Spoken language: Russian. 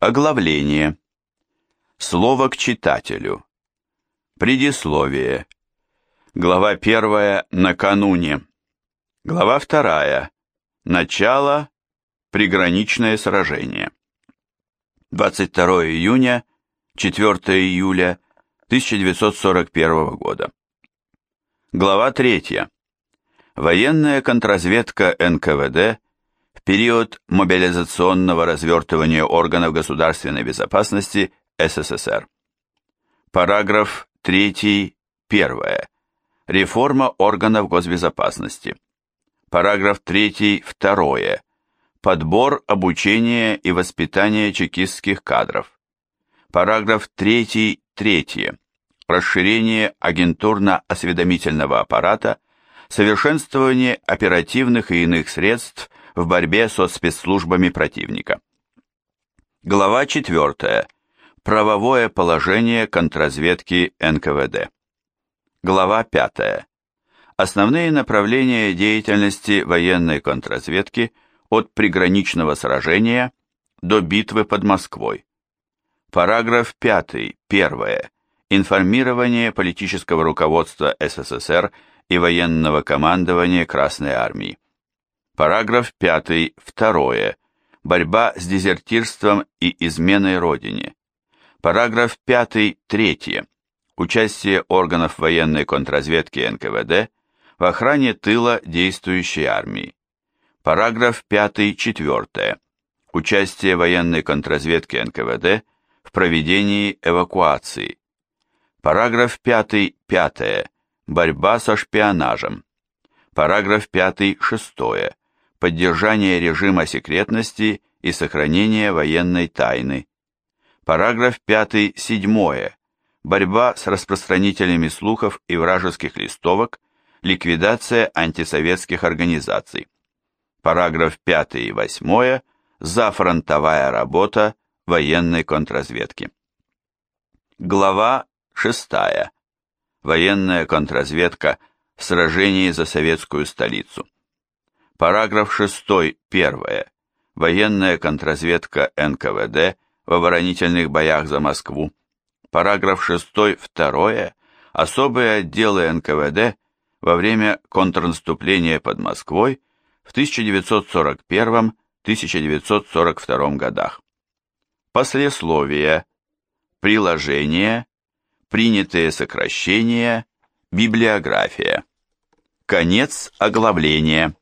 Оглавление. Слово к читателю. Предисловие. Глава 1. Накануне. Глава 2. Начало. Приграничное сражение. 22 июня, 4 июля 1941 года. Глава 3. Военная контрразведка НКВД в период мобилизационного развертывания органов государственной безопасности СССР. Параграф 3. 1. Реформа органов госбезопасности. Параграф 3. 2. Подбор, обучение и воспитание чекистских кадров. Параграф 3. 3. Расширение агентурно-осведомительного аппарата, совершенствование оперативных и иных средств в борьбе со спецслужбами противника. Глава 4. Правовое положение контрразведки НКВД. Глава 5. Основные направления деятельности военной контрразведки от приграничного сражения до битвы под Москвой. Параграф 5. Первое. Информирование политического руководства СССР и военного командования Красной Армии. Параграф 5. Второе. Борьба с дезертирством и изменой Родине. Параграф 5. Третье. Участие органов военной контрразведки НКВД в охране тыла действующей армии. Параграф 5. Четвертое. Участие военной контрразведки НКВД в проведении эвакуации. Параграф 5. Пятое. Борьба со шпионажем. Параграф 5. Шестое поддержание режима секретности и сохранение военной тайны. Параграф 5-7. Борьба с распространителями слухов и вражеских листовок, ликвидация антисоветских организаций. Параграф 5 и 8. Зафронтовая работа военной контрразведки. Глава 6. Военная контрразведка в сражении за советскую столицу. Параграф 6. Первое. Военная контрразведка НКВД в оборонительных боях за Москву. Параграф 6. Второе. Особые отделы НКВД во время контрнаступления под Москвой в 1941-1942 годах. Послесловие. Приложение. Принятые сокращения. Библиография. Конец оглавления.